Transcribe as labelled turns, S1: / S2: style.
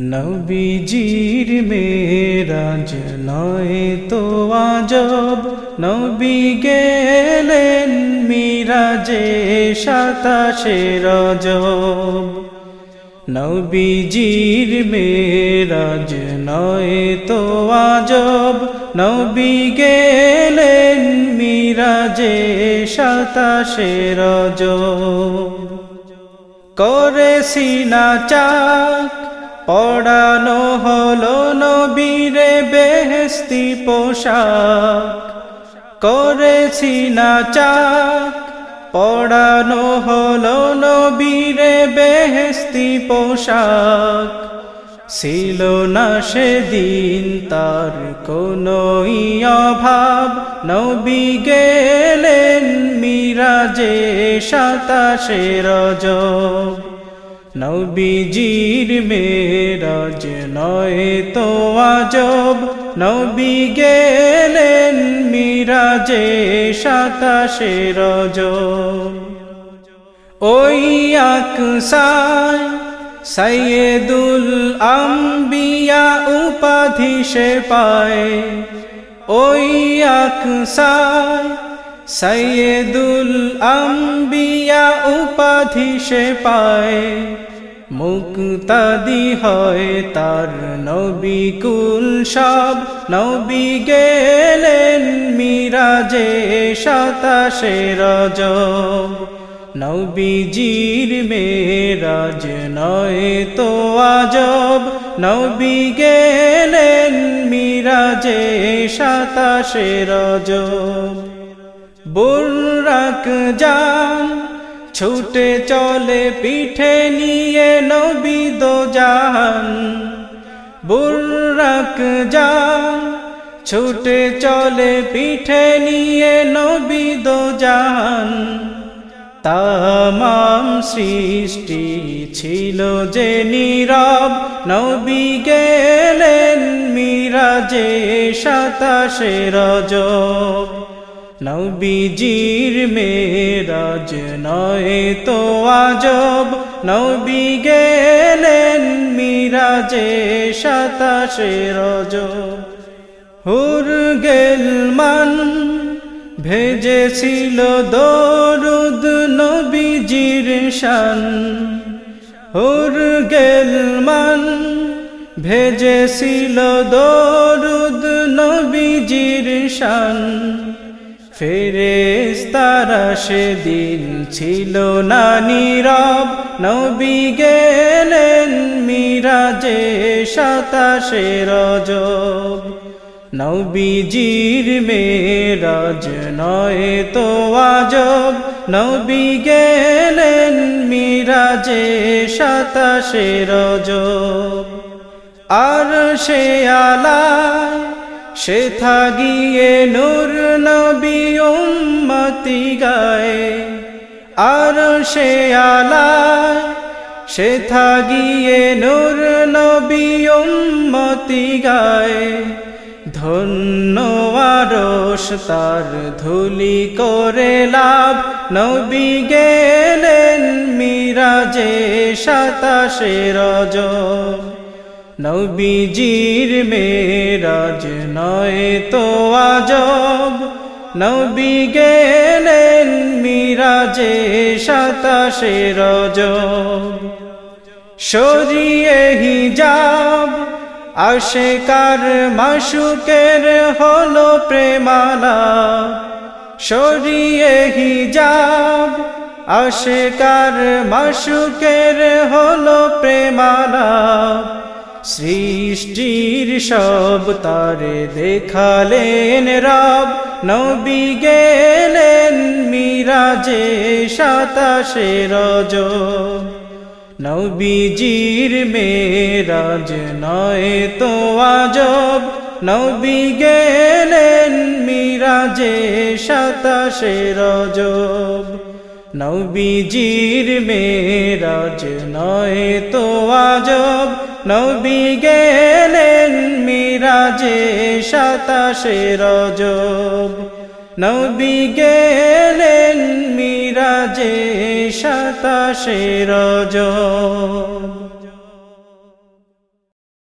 S1: নবীজির মেরাজ নয় তো আজব। নবী গেলেন মিরাজে সাতাশে রজব। নবীজির মেরাজ নয় তো আজব। নবী গেলেন মিরাজে সাতাশে রজব। করে সিনা চাক পড়ানো হলো নবীরে বেহস্তি পোশাক। করেছি না চাক। পড়ানো হলো নবীরে বেহস্তি পোশাক। ছিল না সেদিন তার কোনো অভাব। নবী গেলেন মিরাজে সাতাশে রজব। নবীজির মেরাজ নয় তো আজব। নবী গেলেন মিরাজে সাতাশে রজব। ওই আকসায় সৈয়দুল আম্বিয়া উপাধি সে পায়। ওই আকসায় সৈয়দুল আম্বিয়া উপাধি সে পায়। মুক্তাদি হয় তার নবী কুল সব। নবী গেলেন মিরাজে সাতাশে রজব। নবীজির মেরাজ নয় তো আজব। নবী গেলেন মিরাজে সাতাশে রজব। বুর্রাক যান ছুটে চলে পিঠে নিয়ে নবী দো জাহান। বুর্রাক যান ছুটে চলে পিঠে নিয়ে নবী দো তামাম সৃষ্টি ছিল যে নীরব, নবী গেলেন মিরাজে সাতাশে রজব। নবীজির মেরাজ নয় তো আজব। নবী গেলেন মিরাজে সাতাশে রজ হুর গেল মান ভেজেছিল দরুদ নবীজির শান। হুর গেল মান ভেজেছিল দরুদ নবীজির শান। ফেরেস্তারা সেদিন ছিল না নীরব। নবী গেলেন মিরাজে সাতাশে রজব। নবীজির মেরাজ নয় তো আজব। নবী গেলেন মিরাজে সাতাশে রজব। আর সে আলা সে থাগিয়ে নূর নবী উম্মতি গায়ে, আর সে আলা সে থাগিয়ে নূর নবী উম্মতি গায়ে, ধন্য আরস তার ধুলি করে লাভ। নবী গেলেন মিরাজে সাতাশে রজব। নবীজির মেরাজ নয় তো আজব। নবী গেলেন মিরাজে সাতাশে রজব। সরিয়ে হিজাব, আশেকার মাসুকের হলো প্রেমালা সরিয়ে হিজাব, আশেকার মাসুকের হলো প্রেমালা সৃষ্টির সব তারে দেখালেন রব। নবী গেলেন মিরাজে সাতাশে রজব। নবীজির মেরাজ নয় তো আজব। নবী গেলেন মিরাজে সাতাশে রজব। নবীজির মেরাজ নয় তো আজব। নবী গেলেন মিরাজে সাতাশে রজব। নবী গেলেন মিরাজে সাতাশে রজব।